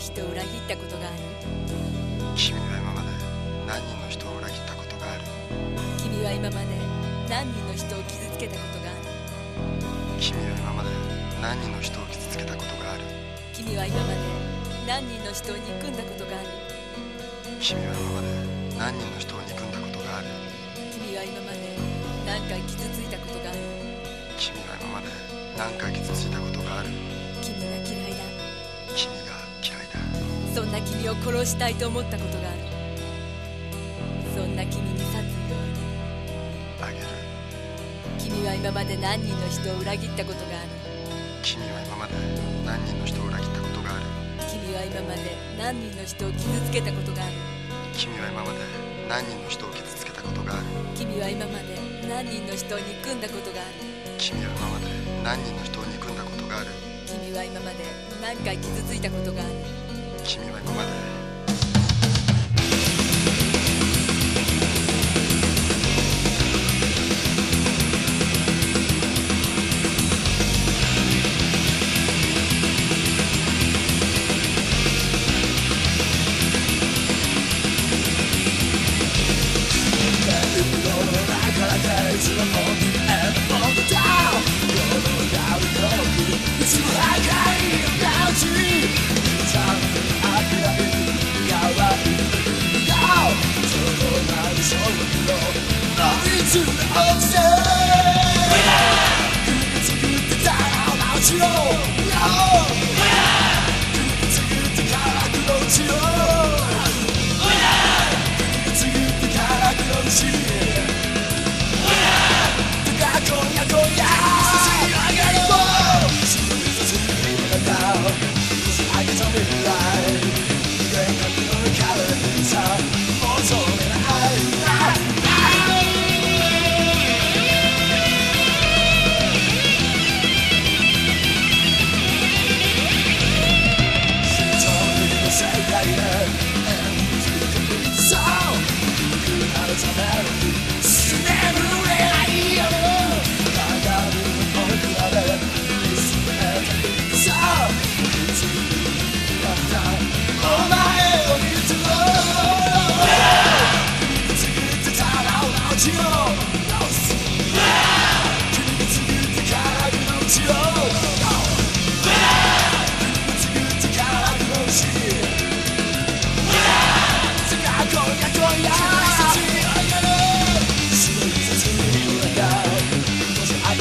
人を裏切ったことがある？君は今まで何人の人を裏切ったことがある？君は今まで何人の人を傷つけたことがある？君は今まで何人の人を傷つけたことがある？君は今まで何人の人を憎んだことがある？君は今まで何人の人を憎んだことがある？君は今まで何回傷ついたことがある？君は今まで何回傷ついたことがある？君が嫌いだ君が嫌いだ。そんな君を殺したいと思ったことがある。そんな君に殺意をあげる。君は今まで何人の人を裏切ったことがある。君は今まで何人の人を裏切ったことがある。君は今まで何人の人を傷つけたことがある。君は今まで何人の人を傷つけたことがある。君は今まで何人の人を憎んだことがある。君は今まで何人の人を憎んだことがある。君は今まで何回傷ついたことがある。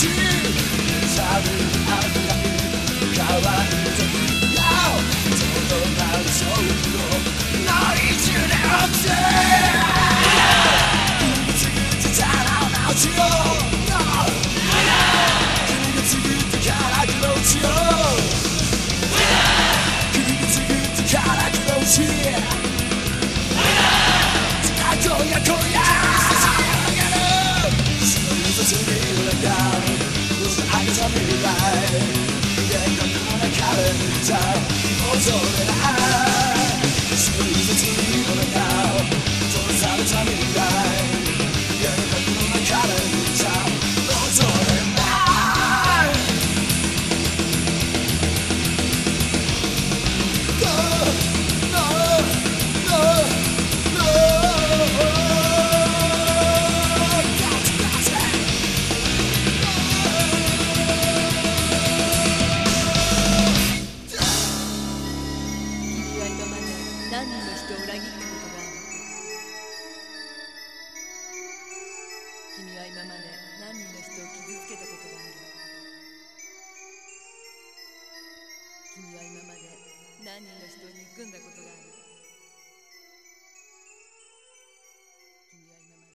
Yeah. 何人の人に憎んだことが